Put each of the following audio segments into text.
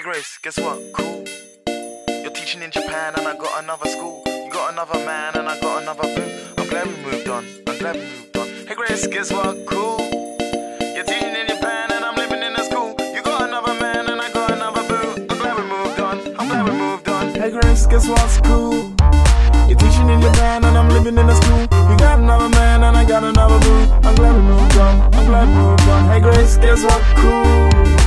Hey Grace, guess what? Cool. You're teaching in Japan and I got another school. You got another man and I got another boo. I'm glad we moved on. I'm glad we moved on. Hey Grace, guess what? Cool. You're teaching in Japan and I'm living in a school. You got another man and I got another boo. I'm glad we moved on. I'm glad we moved on. Hey Grace, guess what's cool? You're teaching in Japan and I'm living in a school. You got another man and I got another boo. I'm glad we moved on. I'm glad we moved on. Hey Grace, guess what? Cool.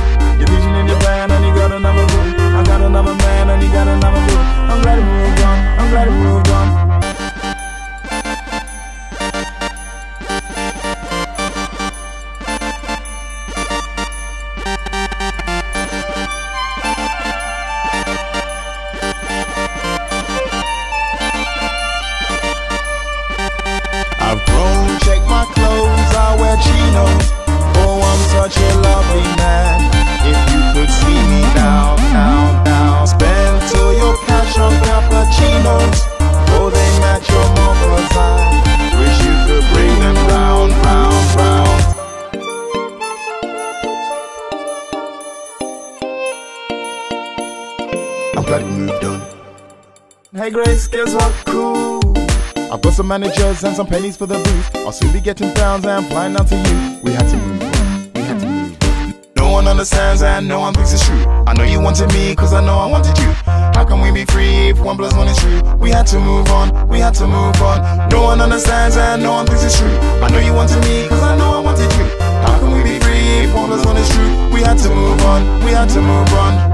I'm glad we moved on. Hey Grace, guess what? Cool. I've got some managers and some pennies for the booth. I'll soon be getting pounds and flying out to you. We had to move on. We had to move on. No one understands and no one thinks it's true. I know you wanted me cause I know I wanted you. How can we be free if one plus one is true? We had to move on. We had to move on. No one understands and no one thinks it's true. I know you wanted me cause I know I wanted you. How can we be free if one plus one is true? We had to move on. We had to move on.